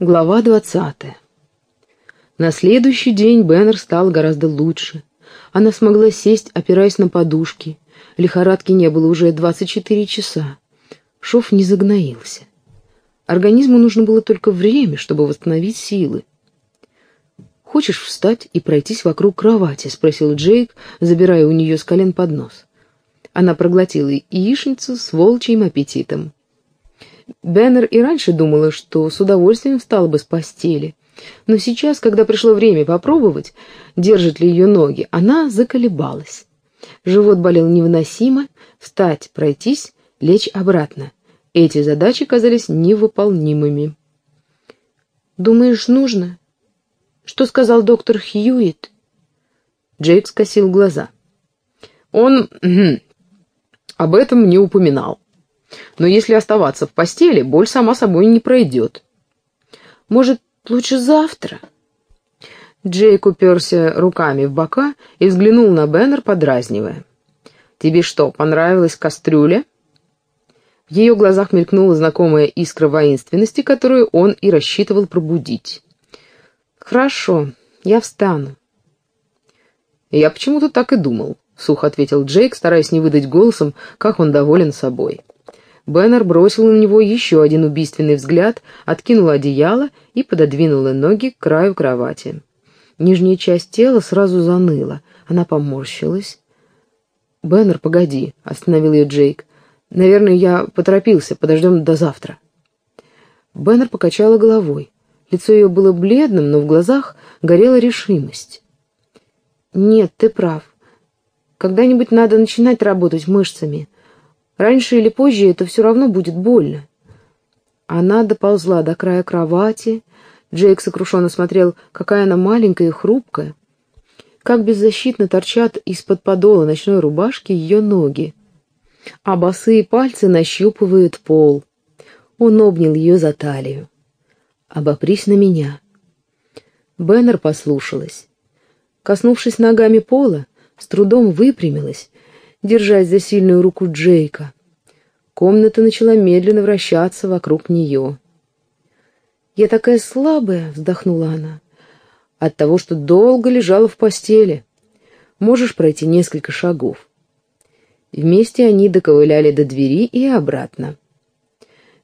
Глава двадцатая. На следующий день Беннер стал гораздо лучше. Она смогла сесть, опираясь на подушки. Лихорадки не было уже 24 часа. Шов не загноился. Организму нужно было только время, чтобы восстановить силы. «Хочешь встать и пройтись вокруг кровати?» — спросил Джейк, забирая у нее с колен поднос. Она проглотила яичницу с волчьим аппетитом. Беннер и раньше думала, что с удовольствием встала бы с постели. Но сейчас, когда пришло время попробовать, держат ли ее ноги, она заколебалась. Живот болел невыносимо, встать, пройтись, лечь обратно. Эти задачи казались невыполнимыми. «Думаешь, нужно? Что сказал доктор Хьюит?» Джейк скосил глаза. «Он об этом не упоминал. Но если оставаться в постели, боль сама собой не пройдет. Может, лучше завтра?» Джейк уперся руками в бока и взглянул на Беннер, подразнивая. «Тебе что, понравилась кастрюля?» В ее глазах мелькнула знакомая искра воинственности, которую он и рассчитывал пробудить. «Хорошо, я встану». «Я почему-то так и думал», — сухо ответил Джейк, стараясь не выдать голосом, как он доволен собой. Беннер бросил на него еще один убийственный взгляд, откинул одеяло и пододвинула ноги к краю кровати. Нижняя часть тела сразу заныла. Она поморщилась. «Беннер, погоди», — остановил ее Джейк. «Наверное, я поторопился. Подождем до завтра». Беннер покачала головой. Лицо ее было бледным, но в глазах горела решимость. «Нет, ты прав. Когда-нибудь надо начинать работать мышцами. Раньше или позже это все равно будет больно. Она доползла до края кровати. Джейк сокрушенно смотрел, какая она маленькая и хрупкая. Как беззащитно торчат из-под подола ночной рубашки ее ноги. А босые пальцы нащупывают пол. Он обнял ее за талию. «Обопрись на меня». Беннер послушалась. Коснувшись ногами пола, с трудом выпрямилась держась за сильную руку Джейка. Комната начала медленно вращаться вокруг нее. «Я такая слабая», — вздохнула она, — «от того, что долго лежала в постели. Можешь пройти несколько шагов». Вместе они доковыляли до двери и обратно.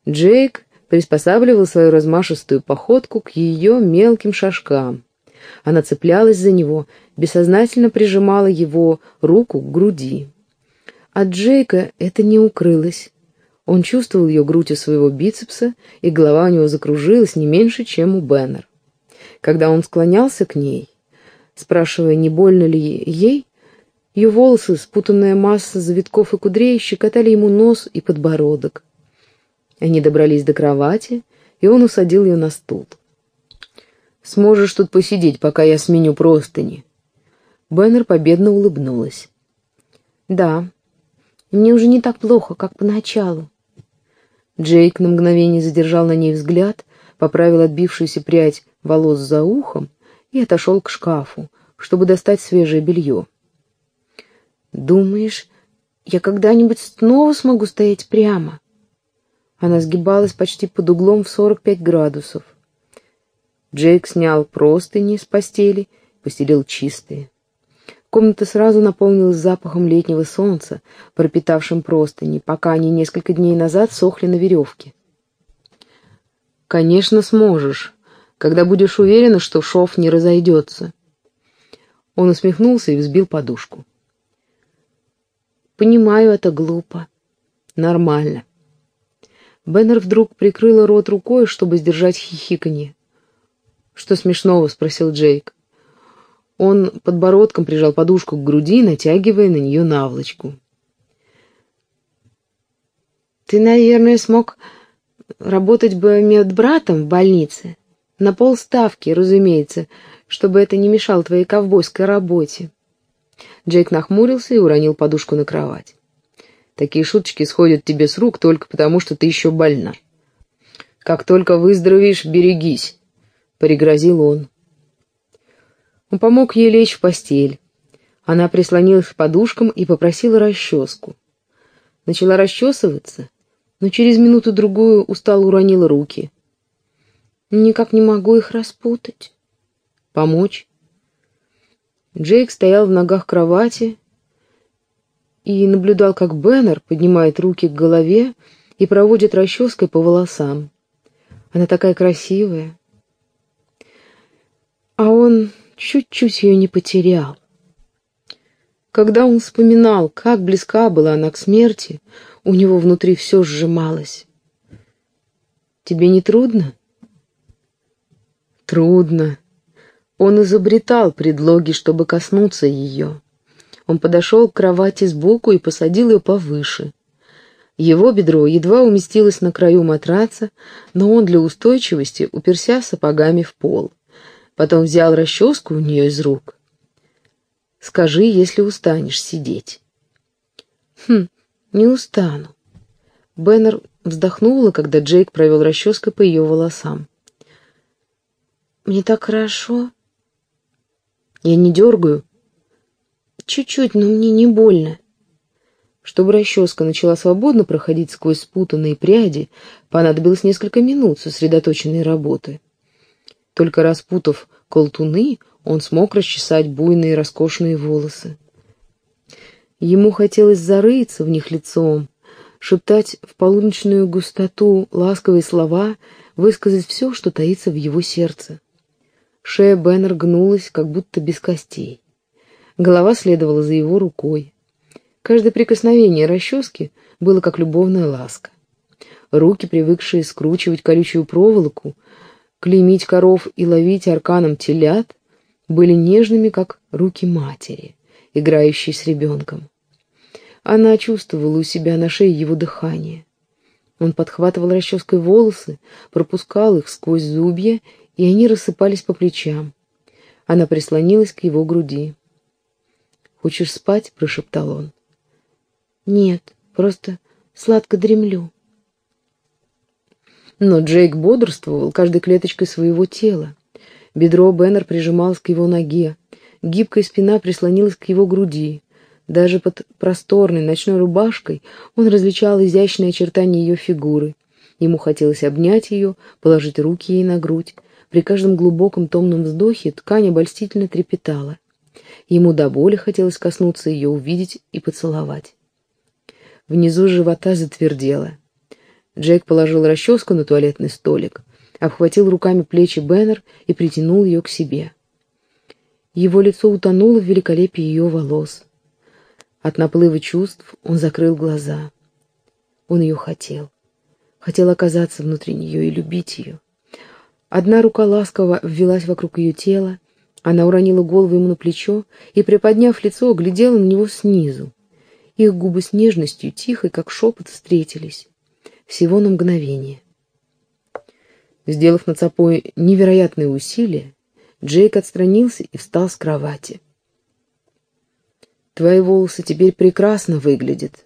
Джейк приспосабливал свою размашистую походку к ее мелким шажкам. Она цеплялась за него, бессознательно прижимала его руку к груди. От Джейка это не укрылось. Он чувствовал ее грудь у своего бицепса, и голова у него закружилась не меньше, чем у Беннер. Когда он склонялся к ней, спрашивая, не больно ли ей, ее волосы, спутанная масса завитков и кудрей, щекотали ему нос и подбородок. Они добрались до кровати, и он усадил ее на стул. «Сможешь тут посидеть, пока я сменю простыни?» Беннер победно улыбнулась. «Да, и мне уже не так плохо, как поначалу. Джейк на мгновение задержал на ней взгляд, поправил отбившуюся прядь волос за ухом и отошел к шкафу, чтобы достать свежее белье. «Думаешь, я когда-нибудь снова смогу стоять прямо?» Она сгибалась почти под углом в 45 градусов. Джейк снял простыни с постели, постелил чистые. Комната сразу наполнилась запахом летнего солнца, пропитавшим простыни, пока они несколько дней назад сохли на веревке. «Конечно сможешь, когда будешь уверена, что шов не разойдется». Он усмехнулся и взбил подушку. «Понимаю, это глупо. Нормально». Беннер вдруг прикрыла рот рукой, чтобы сдержать хихиканье. «Что смешного?» — спросил Джейк. Он подбородком прижал подушку к груди, натягивая на нее наволочку. «Ты, наверное, смог работать бы медбратом в больнице. На полставки, разумеется, чтобы это не мешало твоей ковбойской работе». Джейк нахмурился и уронил подушку на кровать. «Такие шуточки сходят тебе с рук только потому, что ты еще больна. Как только выздоровеешь, берегись», — пригрозил он. Он помог ей лечь в постель. Она прислонилась к подушкам и попросила расческу. Начала расчесываться, но через минуту-другую устало уронила руки. Никак не могу их распутать. Помочь? Джейк стоял в ногах кровати и наблюдал, как Беннер поднимает руки к голове и проводит расческой по волосам. Она такая красивая. А он чуть-чуть ее не потерял. Когда он вспоминал, как близка была она к смерти, у него внутри все сжималось. «Тебе не трудно?» «Трудно». Он изобретал предлоги, чтобы коснуться ее. Он подошел к кровати сбоку и посадил ее повыше. Его бедро едва уместилось на краю матраца, но он для устойчивости уперся сапогами в пол. Потом взял расческу у нее из рук. «Скажи, если устанешь сидеть». «Хм, не устану». Беннер вздохнула, когда Джейк провел расческой по ее волосам. «Мне так хорошо». «Я не дергаю». «Чуть-чуть, но мне не больно». Чтобы расческа начала свободно проходить сквозь спутанные пряди, понадобилось несколько минут сосредоточенной работы. Только распутав колтуны, он смог расчесать буйные роскошные волосы. Ему хотелось зарыться в них лицом, шептать в полуночную густоту ласковые слова, высказать все, что таится в его сердце. Шея Беннер гнулась, как будто без костей. Голова следовала за его рукой. Каждое прикосновение расчески было как любовная ласка. Руки, привыкшие скручивать колючую проволоку, клеймить коров и ловить арканом телят, были нежными, как руки матери, играющей с ребенком. Она чувствовала у себя на шее его дыхание. Он подхватывал расческой волосы, пропускал их сквозь зубья, и они рассыпались по плечам. Она прислонилась к его груди. «Хочешь спать?» — прошептал он. Нет, просто сладко дремлю. Но Джейк бодрствовал каждой клеточкой своего тела. Бедро Беннер прижималось к его ноге, гибкая спина прислонилась к его груди. Даже под просторной ночной рубашкой он различал изящные очертания ее фигуры. Ему хотелось обнять ее, положить руки ей на грудь. При каждом глубоком томном вздохе ткань обольстительно трепетала. Ему до боли хотелось коснуться ее, увидеть и поцеловать. Внизу живота затвердело. Джейк положил расческу на туалетный столик, обхватил руками плечи Беннер и притянул ее к себе. Его лицо утонуло в великолепии ее волос. От наплыва чувств он закрыл глаза. Он ее хотел. Хотел оказаться внутри нее и любить ее. Одна рука ласково ввелась вокруг ее тела, она уронила голову ему на плечо и, приподняв лицо, глядела на него снизу. Их губы с нежностью, тихо, как шепот, встретились. Всего на мгновение. Сделав над собой невероятные усилия, Джейк отстранился и встал с кровати. «Твои волосы теперь прекрасно выглядят».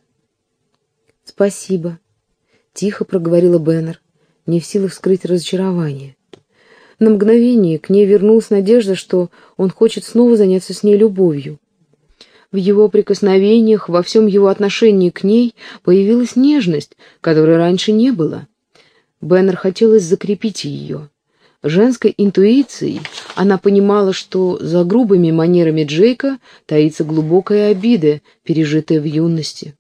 «Спасибо», — тихо проговорила Беннер, не в силах скрыть разочарование. На мгновение к ней вернулась надежда, что он хочет снова заняться с ней любовью. В его прикосновениях, во всем его отношении к ней появилась нежность, которой раньше не было. Беннер хотелось закрепить ее. Женской интуицией она понимала, что за грубыми манерами Джейка таится глубокая обида, пережитая в юности.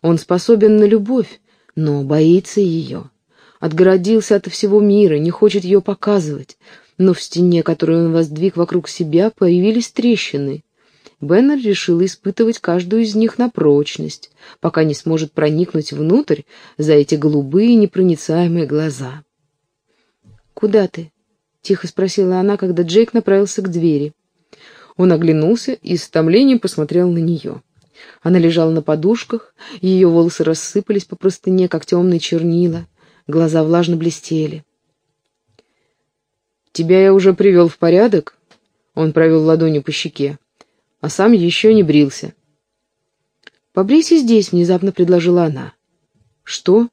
Он способен на любовь, но боится ее. Отгородился от всего мира, не хочет ее показывать. Но в стене, которую он воздвиг вокруг себя, появились трещины. Беннер решил испытывать каждую из них на прочность, пока не сможет проникнуть внутрь за эти голубые непроницаемые глаза. «Куда ты?» — тихо спросила она, когда Джейк направился к двери. Он оглянулся и с томлением посмотрел на нее. Она лежала на подушках, ее волосы рассыпались по простыне, как темные чернила, глаза влажно блестели. «Тебя я уже привел в порядок?» Он провел ладонью по щеке а сам еще не брился. «Побрейся здесь», — внезапно предложила она. «Что?»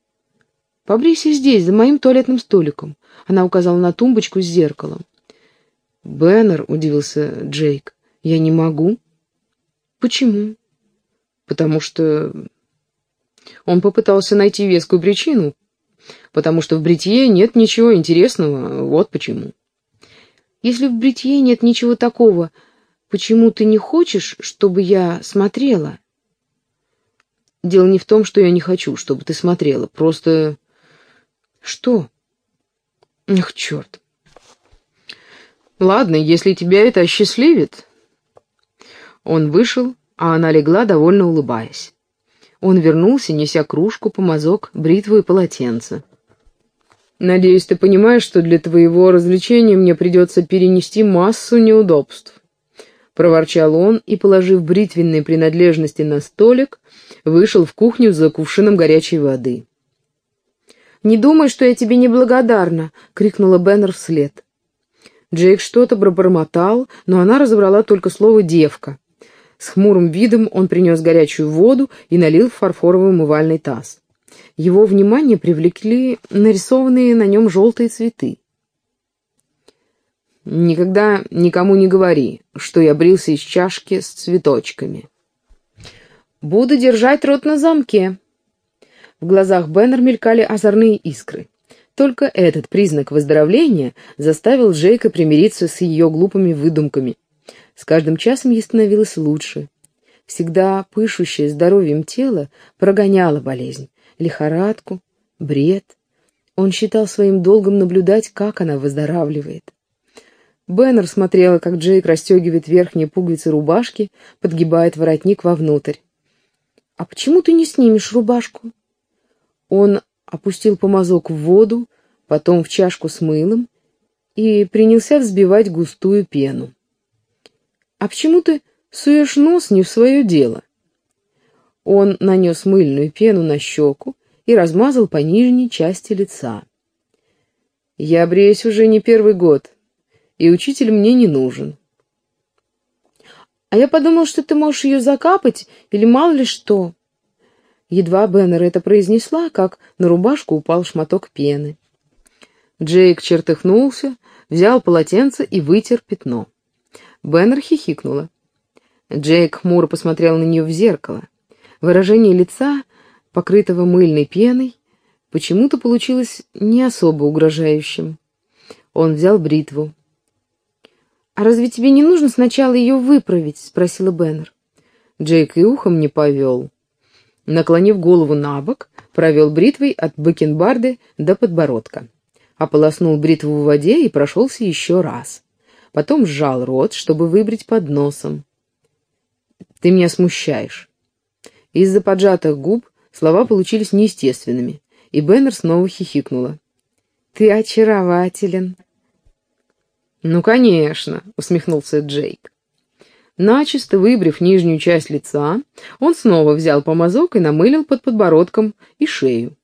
«Побрейся здесь, за моим туалетным столиком», — она указала на тумбочку с зеркалом. «Беннер», — удивился Джейк, — «я не могу». «Почему?» «Потому что...» Он попытался найти вескую причину, Потому что в бритье нет ничего интересного, вот почему. Если в бритье нет ничего такого, почему ты не хочешь, чтобы я смотрела? Дело не в том, что я не хочу, чтобы ты смотрела, просто... Что? Ах, черт. Ладно, если тебя это осчастливит. Он вышел, а она легла, довольно улыбаясь. Он вернулся, неся кружку, помазок, бритву и полотенце. «Надеюсь, ты понимаешь, что для твоего развлечения мне придется перенести массу неудобств», — проворчал он и, положив бритвенные принадлежности на столик, вышел в кухню за кувшином горячей воды. «Не думай, что я тебе неблагодарна!» — крикнула Беннер вслед. Джейк что-то пробормотал, но она разобрала только слово «девка». С хмурым видом он принес горячую воду и налил в фарфоровый умывальный таз. Его внимание привлекли нарисованные на нем желтые цветы. «Никогда никому не говори, что я брился из чашки с цветочками». «Буду держать рот на замке». В глазах Беннер мелькали озорные искры. Только этот признак выздоровления заставил Джейка примириться с ее глупыми выдумками — с каждым часом ей становилось лучше. Всегда пышущее здоровьем тело прогоняло болезнь, лихорадку, бред. Он считал своим долгом наблюдать, как она выздоравливает. Беннер смотрела, как Джейк расстегивает верхние пуговицы рубашки, подгибает воротник вовнутрь. «А почему ты не снимешь рубашку?» Он опустил помазок в воду, потом в чашку с мылом и принялся взбивать густую пену. «А почему ты суешь нос не в свое дело?» Он нанес мыльную пену на щеку и размазал по нижней части лица. «Я бреюсь уже не первый год, и учитель мне не нужен». «А я подумал, что ты можешь ее закапать или мало ли что». Едва Беннер это произнесла, как на рубашку упал шматок пены. Джейк чертыхнулся, взял полотенце и вытер пятно. Беннер хихикнула. Джейк хмуро посмотрел на нее в зеркало. Выражение лица, покрытого мыльной пеной, почему-то получилось не особо угрожающим. Он взял бритву. «А разве тебе не нужно сначала ее выправить?» — спросила Беннер. Джейк и ухом не повел. Наклонив голову на бок, провел бритвой от бакенбарды до подбородка. Ополоснул бритву в воде и прошелся еще раз потом сжал рот, чтобы выбрить под носом. «Ты меня смущаешь». Из-за поджатых губ слова получились неестественными, и Беннер снова хихикнула. «Ты очарователен». «Ну, конечно», — усмехнулся Джейк. Начисто выбрив нижнюю часть лица, он снова взял помазок и намылил под подбородком и шею.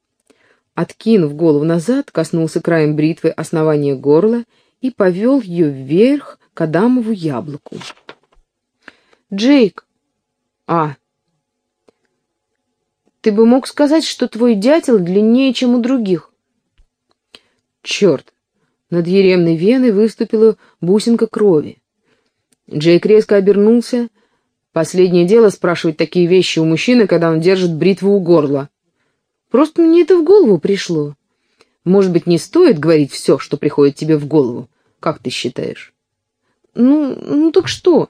Откинув голову назад, коснулся краем бритвы основания горла и повел ее вверх к Адамову яблоку. «Джейк!» «А!» «Ты бы мог сказать, что твой дятел длиннее, чем у других?» «Черт!» Над еремной веной выступила бусинка крови. Джейк резко обернулся. Последнее дело спрашивать такие вещи у мужчины, когда он держит бритву у горла. Просто мне это в голову пришло. Может быть, не стоит говорить все, что приходит тебе в голову? Как ты считаешь? Ну, ну так что?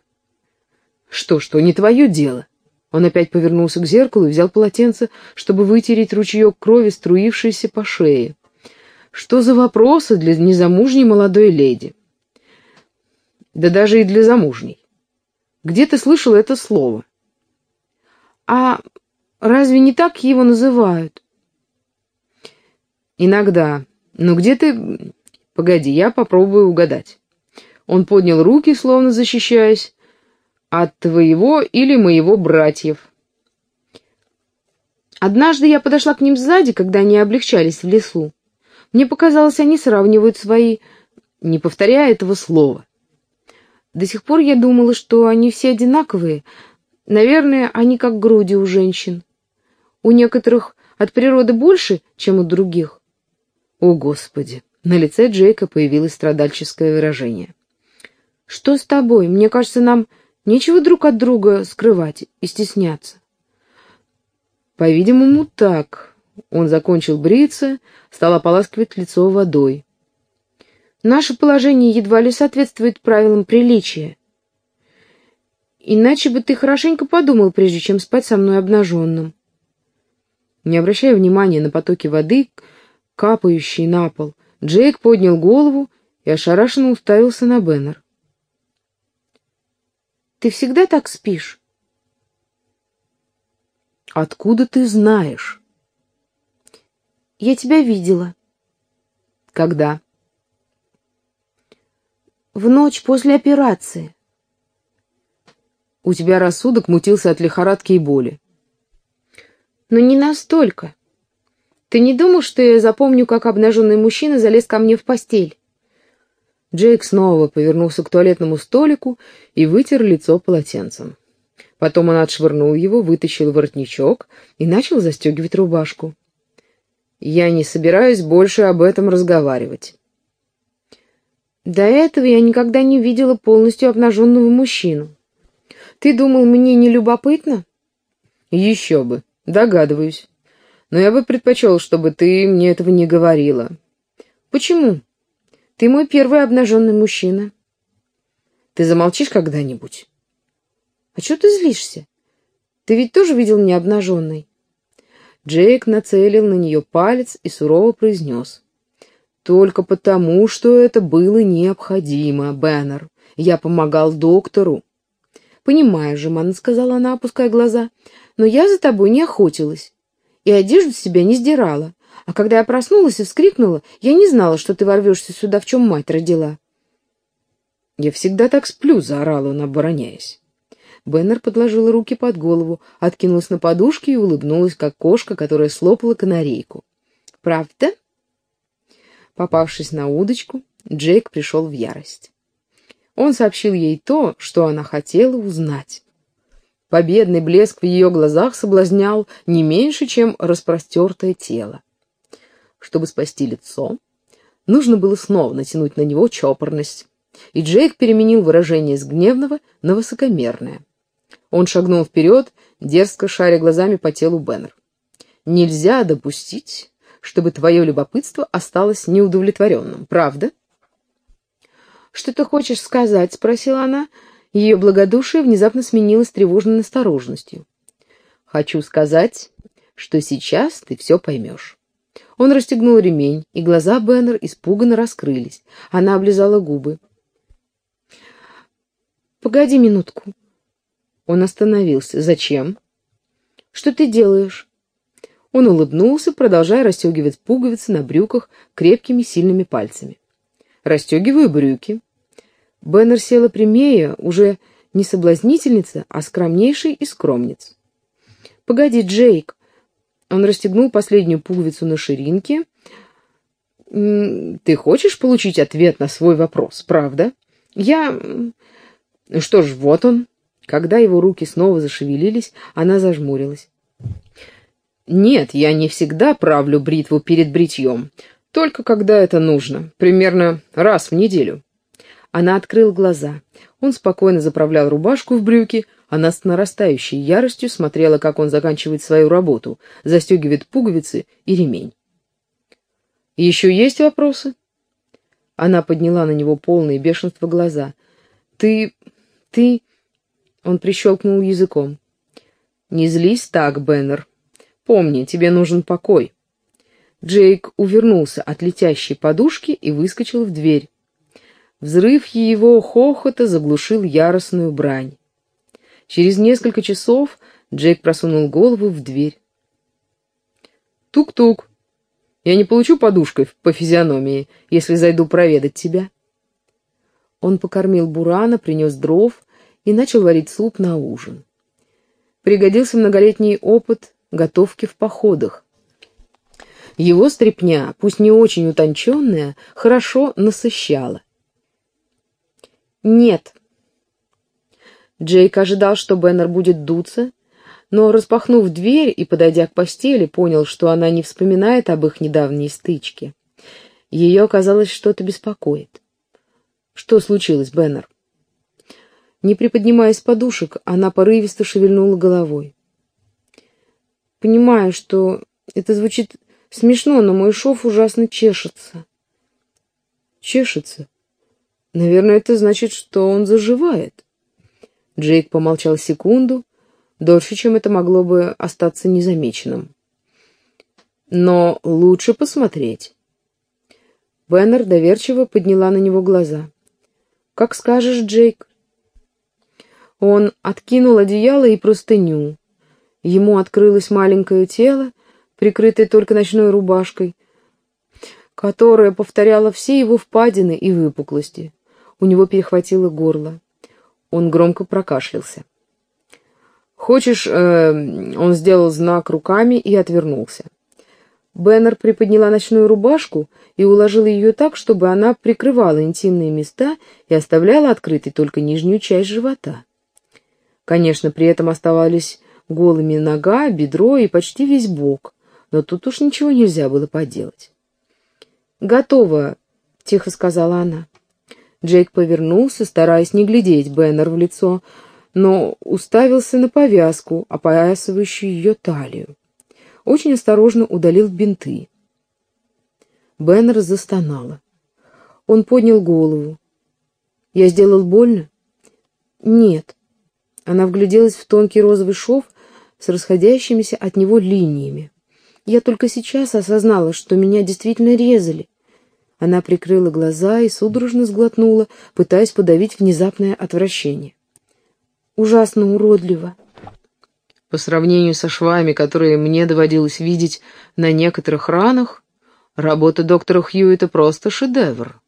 Что-что, не твое дело. Он опять повернулся к зеркалу и взял полотенце, чтобы вытереть ручеек крови, струившийся по шее. Что за вопросы для незамужней молодой леди? Да даже и для замужней. Где ты слышал это слово? А разве не так его называют? Иногда. Но где ты... Погоди, я попробую угадать. Он поднял руки, словно защищаясь. От твоего или моего братьев. Однажды я подошла к ним сзади, когда они облегчались в лесу. Мне показалось, они сравнивают свои, не повторяя этого слова. До сих пор я думала, что они все одинаковые. Наверное, они как груди у женщин. У некоторых от природы больше, чем у других. О, Господи! На лице Джейка появилось страдальческое выражение. «Что с тобой? Мне кажется, нам нечего друг от друга скрывать и стесняться». «По-видимому, так. Он закончил бриться, стал ополаскивать лицо водой. «Наше положение едва ли соответствует правилам приличия. Иначе бы ты хорошенько подумал, прежде чем спать со мной обнаженным». Не обращая внимания на потоки воды, капающие на пол, Джейк поднял голову и ошарашенно уставился на Беннер. «Ты всегда так спишь?» «Откуда ты знаешь?» «Я тебя видела». «Когда?» «В ночь после операции». «У тебя рассудок мутился от лихорадки и боли». «Но не настолько. Ты не думал, что я запомню, как обнаженный мужчина залез ко мне в постель?» Джейк снова повернулся к туалетному столику и вытер лицо полотенцем. Потом он отшвырнул его, вытащил воротничок и начал застегивать рубашку. «Я не собираюсь больше об этом разговаривать». «До этого я никогда не видела полностью обнаженного мужчину. Ты думал, мне не любопытно?» «Еще бы, догадываюсь. Но я бы предпочел, чтобы ты мне этого не говорила». «Почему? Ты мой первый обнаженный мужчина». «Ты замолчишь когда-нибудь?» «А что ты злишься? Ты ведь тоже видел меня обнаженной?» Джейк нацелил на нее палец и сурово произнес. «Только потому, что это было необходимо, Бэннер. Я помогал доктору». «Понимаю, жеманно», — сказала она, опуская глаза, — «но я за тобой не охотилась и одежду с себя не сдирала. А когда я проснулась и вскрикнула, я не знала, что ты ворвешься сюда, в чем мать родила». «Я всегда так сплю», — заорала он, обороняясь. Беннер подложила руки под голову, откинулась на подушке и улыбнулась, как кошка, которая слопала канарейку. «Правда?» Попавшись на удочку, Джейк пришел в ярость. Он сообщил ей то, что она хотела узнать. Победный блеск в ее глазах соблазнял не меньше, чем распростертое тело. Чтобы спасти лицо, нужно было снова натянуть на него чопорность, и Джейк переменил выражение с гневного на высокомерное. Он шагнул вперед, дерзко шаря глазами по телу Беннер. «Нельзя допустить, чтобы твое любопытство осталось неудовлетворенным, правда?» «Что ты хочешь сказать?» — спросила она. Ее благодушие внезапно сменилось тревожной настороженностью. «Хочу сказать, что сейчас ты все поймешь». Он расстегнул ремень, и глаза Беннер испуганно раскрылись. Она облизала губы. «Погоди минутку», он остановился. «Зачем?» «Что ты делаешь?» Он улыбнулся, продолжая расстегивать пуговицы на брюках крепкими сильными пальцами. «Расстегиваю брюки». Беннер села прямее, уже не соблазнительница, а скромнейший из скромниц. «Погоди, Джейк!» Он расстегнул последнюю пуговицу на ширинке. «Ты хочешь получить ответ на свой вопрос, правда?» «Я...» «Что ж, вот он». Когда его руки снова зашевелились, она зажмурилась. «Нет, я не всегда правлю бритву перед бритьем, только когда это нужно, примерно раз в неделю». Она открыла глаза. Он спокойно заправлял рубашку в брюки, она с нарастающей яростью смотрела, как он заканчивает свою работу, застегивает пуговицы и ремень. «Еще есть вопросы?» Она подняла на него полные бешенства глаза. «Ты... ты...» Он прищелкнул языком. «Не злись так, Беннер. Помни, тебе нужен покой». Джейк увернулся от летящей подушки и выскочил в дверь. Взрыв его хохота заглушил яростную брань. Через несколько часов Джейк просунул голову в дверь. «Тук-тук. Я не получу подушкой по физиономии, если зайду проведать тебя». Он покормил Бурана, принес дров и начал варить суп на ужин. Пригодился многолетний опыт готовки в походах. Его стряпня, пусть не очень утонченная, хорошо насыщала. «Нет». Джейк ожидал, что Беннер будет дуться, но, распахнув дверь и подойдя к постели, понял, что она не вспоминает об их недавней стычке. Ее, казалось, что-то беспокоит. «Что случилось, Беннер?» Не приподнимаясь с подушек, она порывисто шевельнула головой. «Понимаю, что Это звучит смешно, но мой шов ужасно чешется. Чешется? Наверное, это значит, что он заживает. Джейк помолчал секунду, дольше, чем это могло бы остаться незамеченным. Но лучше посмотреть. Беннер доверчиво подняла на него глаза. «Как скажешь, Джейк». Он откинул одеяло и простыню. Ему открылось маленькое тело, прикрытое только ночной рубашкой, которая повторяла все его впадины и выпуклости. У него перехватило горло. Он громко прокашлялся. «Хочешь...» э, Он сделал знак руками и отвернулся. Беннер приподняла ночную рубашку и уложила ее так, чтобы она прикрывала интимные места и оставляла открытой только нижнюю часть живота. Конечно, при этом оставались голыми нога, бедро и почти весь бок, но тут уж ничего нельзя было поделать. «Готово», — тихо сказала она. Джейк повернулся, стараясь не глядеть Беннер в лицо, но уставился на повязку, опоясывающую ее талию очень осторожно удалил бинты. Беннер застонала. Он поднял голову. «Я сделал больно?» «Нет». Она вгляделась в тонкий розовый шов с расходящимися от него линиями. «Я только сейчас осознала, что меня действительно резали». Она прикрыла глаза и судорожно сглотнула, пытаясь подавить внезапное отвращение. «Ужасно уродливо». По сравнению со швами, которые мне доводилось видеть на некоторых ранах, работа доктора Хьюита просто шедевр.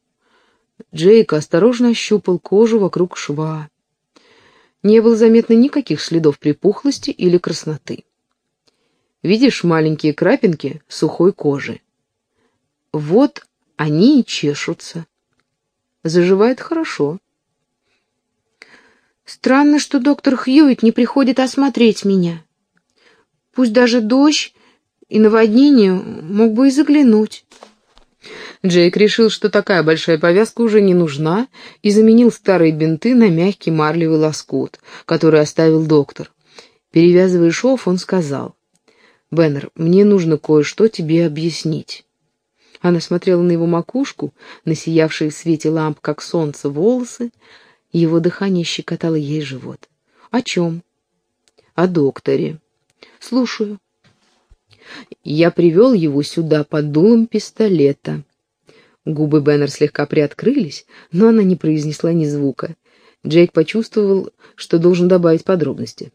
Джейк осторожно ощупал кожу вокруг шва. Не было заметно никаких следов припухлости или красноты. Видишь маленькие крапинки сухой кожи? Вот они и чешутся. Заживает хорошо. Странно, что доктор Хьюит не приходит осмотреть меня. Пусть даже дождь и наводнение мог бы и заглянуть. Джейк решил, что такая большая повязка уже не нужна, и заменил старые бинты на мягкий марлевый лоскут, который оставил доктор. Перевязывая шов, он сказал, «Беннер, мне нужно кое-что тебе объяснить». Она смотрела на его макушку, на сиявшие в свете ламп, как солнце, волосы, его дыхание щекотало ей живот. «О чем?» «О докторе». «Слушаю». «Я привел его сюда под дулом пистолета». Губы Беннер слегка приоткрылись, но она не произнесла ни звука. Джейк почувствовал, что должен добавить подробности.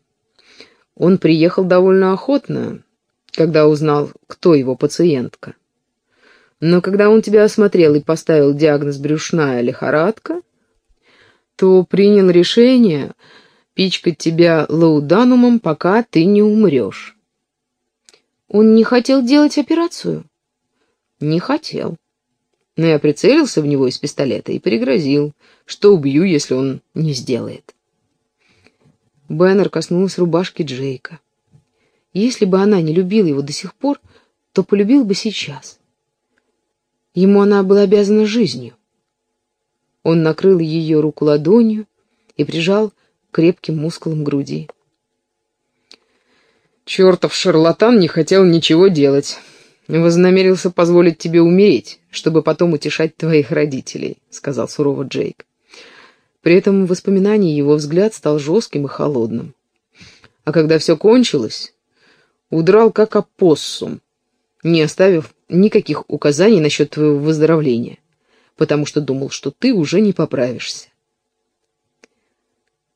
Он приехал довольно охотно, когда узнал, кто его пациентка. Но когда он тебя осмотрел и поставил диагноз брюшная лихорадка, то принял решение пичкать тебя лауданумом, пока ты не умрешь. Он не хотел делать операцию? Не хотел. Но я прицелился в него из пистолета и пригрозил, что убью, если он не сделает. Беннер коснулась рубашки Джейка. Если бы она не любила его до сих пор, то полюбил бы сейчас. Ему она была обязана жизнью. Он накрыл ее руку ладонью и прижал крепким мускулом груди. «Чертов шарлатан не хотел ничего делать. Вознамерился позволить тебе умереть, чтобы потом утешать твоих родителей», — сказал сурово Джейк. При этом в воспоминании его взгляд стал жестким и холодным. А когда все кончилось, удрал как опоссум, не оставив никаких указаний насчет твоего выздоровления потому что думал, что ты уже не поправишься.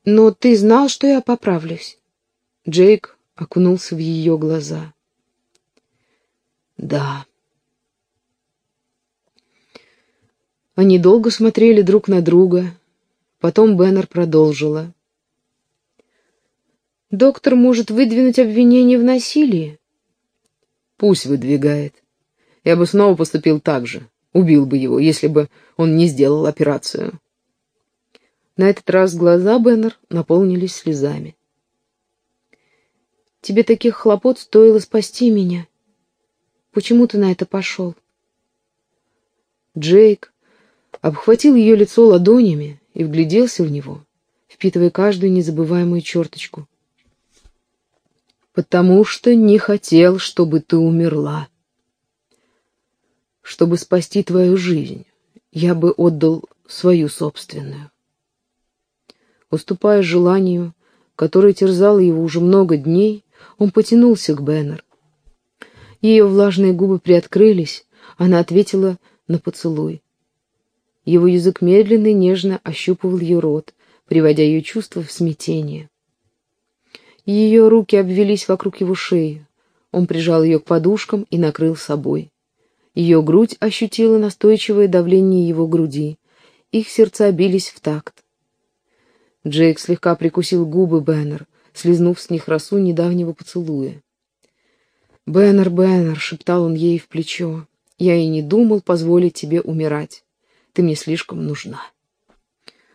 «Но ты знал, что я поправлюсь?» Джейк окунулся в ее глаза. «Да». Они долго смотрели друг на друга. Потом Беннер продолжила. «Доктор может выдвинуть обвинение в насилии?» «Пусть выдвигает. Я бы снова поступил так же. Убил бы его, если бы он не сделал операцию. На этот раз глаза Беннер наполнились слезами. «Тебе таких хлопот стоило спасти меня. Почему ты на это пошел?» Джейк обхватил ее лицо ладонями и вгляделся в него, впитывая каждую незабываемую черточку. потому что не хотел, чтобы ты умерла. Чтобы спасти твою жизнь, я бы отдал свою собственную. Уступая желанию, которое терзало его уже много дней, он потянулся к Беннер. Ее влажные губы приоткрылись, она ответила на поцелуй. Его язык медленно и нежно ощупывал ее рот, приводя ее чувства в смятение. Ее руки обвелись вокруг его шеи. Он прижал ее к подушкам и накрыл собой. Ее грудь ощутила настойчивое давление его груди. Их сердца бились в такт. Джейк слегка прикусил губы Беннер, слезнув с них росу недавнего поцелуя. «Беннер, Беннер!» — шептал он ей в плечо. «Я и не думал позволить тебе умирать. Ты мне слишком нужна».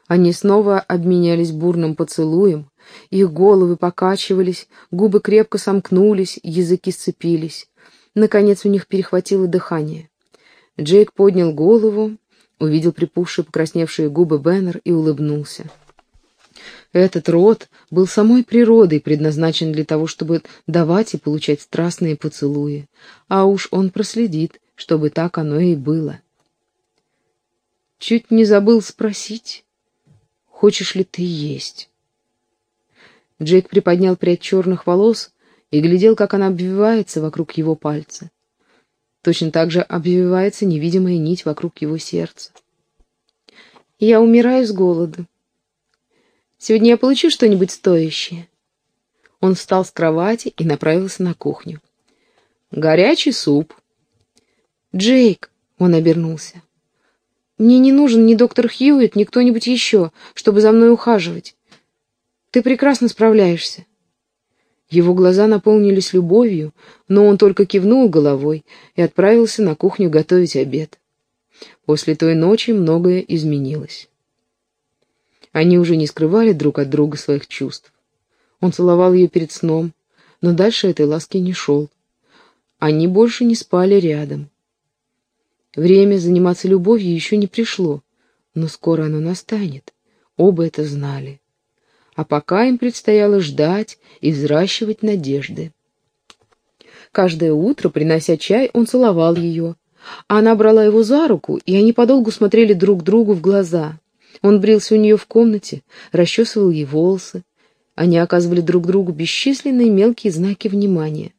Они снова обменялись бурным поцелуем, их головы покачивались, губы крепко сомкнулись, языки сцепились. Наконец у них перехватило дыхание. Джейк поднял голову, увидел припухшие покрасневшие губы Беннер и улыбнулся. Этот род был самой природой предназначен для того, чтобы давать и получать страстные поцелуи, а уж он проследит, чтобы так оно и было. Чуть не забыл спросить, хочешь ли ты есть? Джейк приподнял прядь черных волос и глядел, как она обвивается вокруг его пальца. Точно так же обвивается невидимая нить вокруг его сердца. «Я умираю с голоду. Сегодня я получу что-нибудь стоящее». Он встал с кровати и направился на кухню. «Горячий суп». «Джейк!» — он обернулся. «Мне не нужен ни доктор Хьюитт, ни кто-нибудь еще, чтобы за мной ухаживать. Ты прекрасно справляешься. Его глаза наполнились любовью, но он только кивнул головой и отправился на кухню готовить обед. После той ночи многое изменилось. Они уже не скрывали друг от друга своих чувств. Он целовал ее перед сном, но дальше этой ласки не шел. Они больше не спали рядом. Время заниматься любовью еще не пришло, но скоро оно настанет. Оба это знали а пока им предстояло ждать и взращивать надежды. Каждое утро, принося чай, он целовал ее. Она брала его за руку, и они подолгу смотрели друг другу в глаза. Он брился у нее в комнате, расчесывал ей волосы. Они оказывали друг другу бесчисленные мелкие знаки внимания.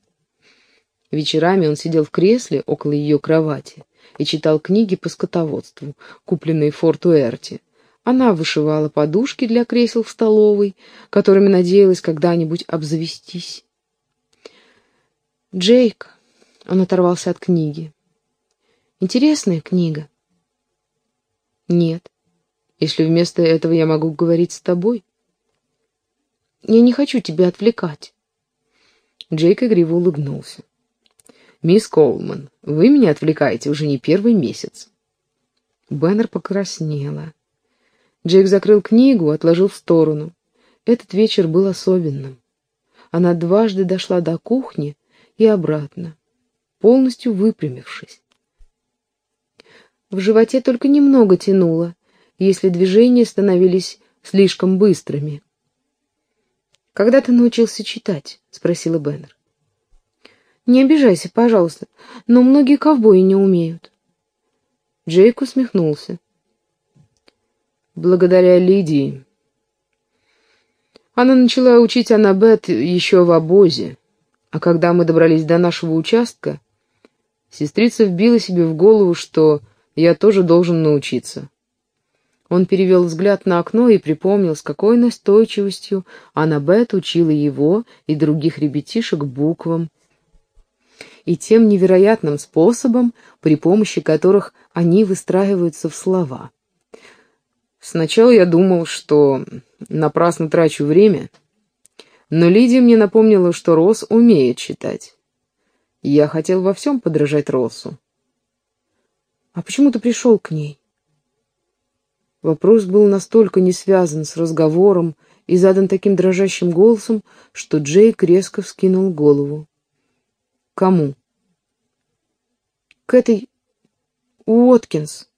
Вечерами он сидел в кресле около ее кровати и читал книги по скотоводству, купленные в Форт-Уэрте. Она вышивала подушки для кресел в столовой, которыми надеялась когда-нибудь обзавестись. «Джейк», — он оторвался от книги. «Интересная книга». «Нет, если вместо этого я могу говорить с тобой». «Я не хочу тебя отвлекать». Джейк игриво улыбнулся. «Мисс Коулман, вы меня отвлекаете уже не первый месяц». Беннер покраснела. Джейк закрыл книгу, отложил в сторону. Этот вечер был особенным. Она дважды дошла до кухни и обратно, полностью выпрямившись. В животе только немного тянуло, если движения становились слишком быстрыми. «Когда ты научился читать?» — спросила Беннер. «Не обижайся, пожалуйста, но многие ковбои не умеют». Джейк усмехнулся благодаря Лидии. Она начала учить Аннабет еще в обозе, а когда мы добрались до нашего участка, сестрица вбила себе в голову, что я тоже должен научиться. Он перевел взгляд на окно и припомнил, с какой настойчивостью Аннабет учила его и других ребятишек буквам, и тем невероятным способом, при помощи которых они выстраиваются в слова. Сначала я думал, что напрасно трачу время, но Лидия мне напомнила, что Рос умеет читать. Я хотел во всем подражать Росу. «А почему ты пришел к ней?» Вопрос был настолько не связан с разговором и задан таким дрожащим голосом, что Джейк резко вскинул голову. «Кому?» «К этой Уоткинс».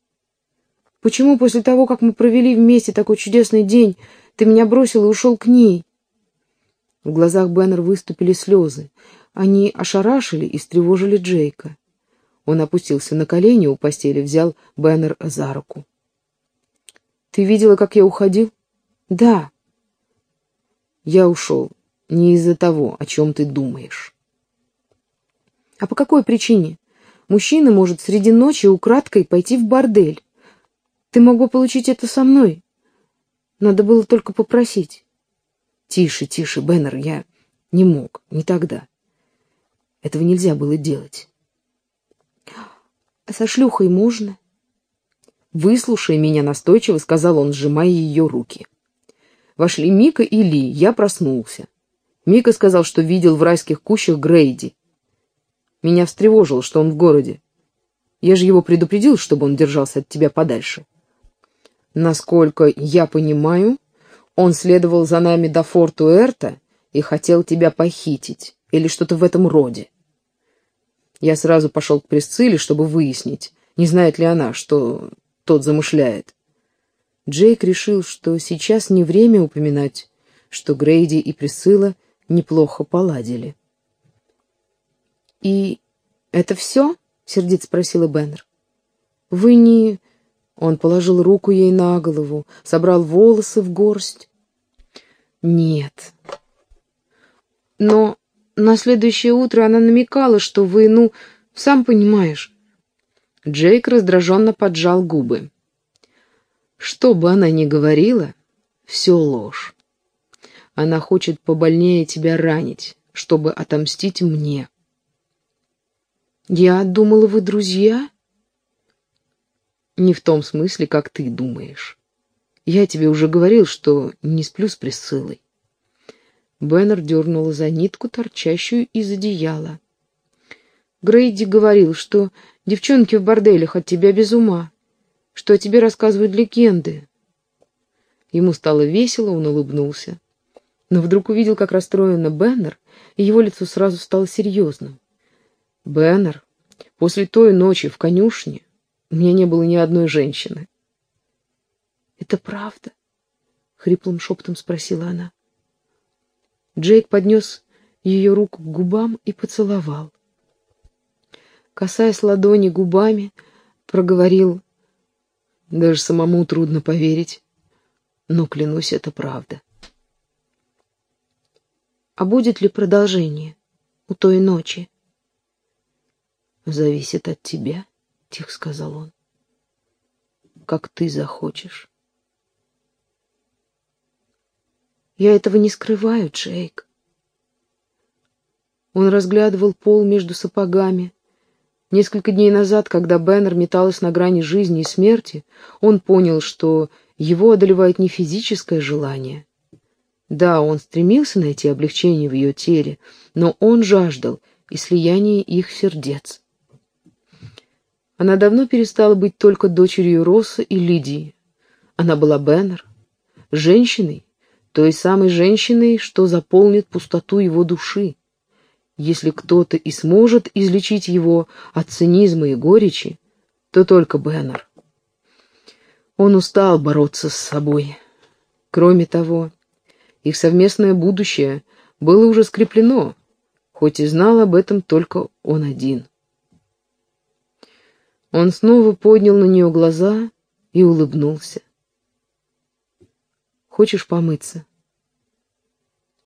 Почему после того, как мы провели вместе такой чудесный день, ты меня бросил и ушел к ней?» В глазах Беннер выступили слезы. Они ошарашили и встревожили Джейка. Он опустился на колени у постели, взял Беннер за руку. «Ты видела, как я уходил?» «Да». «Я ушел не из-за того, о чем ты думаешь». «А по какой причине? Мужчина может среди ночи украдкой пойти в бордель. Ты мог бы получить это со мной. Надо было только попросить». «Тише, тише, Беннер, я не мог, не тогда. Этого нельзя было делать». «А со шлюхой можно?» «Выслушай меня настойчиво», — сказал он, сжимая ее руки. Вошли Мика и Ли, я проснулся. Мика сказал, что видел в райских кущах Грейди. Меня встревожило, что он в городе. Я же его предупредил, чтобы он держался от тебя подальше. Насколько я понимаю, он следовал за нами до форту Эрта и хотел тебя похитить, или что-то в этом роде. Я сразу пошел к Присцилле, чтобы выяснить, не знает ли она, что тот замышляет. Джейк решил, что сейчас не время упоминать, что Грейди и Присцилла неплохо поладили. «И это все?» — сердито спросила Беннер. «Вы не...» Он положил руку ей на голову, собрал волосы в горсть. «Нет». «Но на следующее утро она намекала, что вы, ну, сам понимаешь. Джейк раздраженно поджал губы. Что бы она ни говорила, все ложь. Она хочет побольнее тебя ранить, чтобы отомстить мне. Я думала, вы друзья? Не в том смысле, как ты думаешь. Я тебе уже говорил, что не сплю с Присциллой. Беннер дернула за нитку, торчащую из одеяла. Грейди говорил, что девчонки в борделях от тебя без ума, что о тебе рассказывают легенды. Ему стало весело, он улыбнулся. Но вдруг увидел, как расстроена Беннер, и его лицо сразу стало серьезным. «Беннер, после той ночи в конюшне у меня не было ни одной женщины». «Это правда?» — хриплым шепотом спросила она. Джейк поднес ее руку к губам и поцеловал. Касаясь ладони губами, проговорил, даже самому трудно поверить, но, клянусь, это правда. А будет ли продолжение у той ночи? Зависит от тебя, — тихо сказал он, — как ты захочешь. Я этого не скрываю, Джейк. Он разглядывал пол между сапогами. Несколько дней назад, когда Беннер металась на грани жизни и смерти, он понял, что его одолевает не физическое желание. Да, он стремился найти облегчение в ее теле, но он жаждал и слияния их сердец. Она давно перестала быть только дочерью Росса и Лидии. Она была Беннер, женщиной, той самой женщиной, что заполнит пустоту его души. Если кто-то и сможет излечить его от цинизма и горечи, то только Беннер. Он устал бороться с собой. Кроме того, их совместное будущее было уже скреплено, хоть и знал об этом только он один. Он снова поднял на нее глаза и улыбнулся. Хочешь помыться?